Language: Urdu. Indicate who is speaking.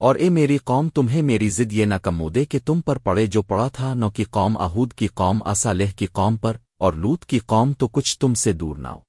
Speaker 1: اور اے میری قوم، تمہیں میری ضد یہ نہ کمودے کہ تم پر پڑے جو پڑا تھا نو کی قوم اہود کی قوم اصالح کی قوم پر، اور لوت کی قوم تو کچھ تم سے دور نہ ہو۔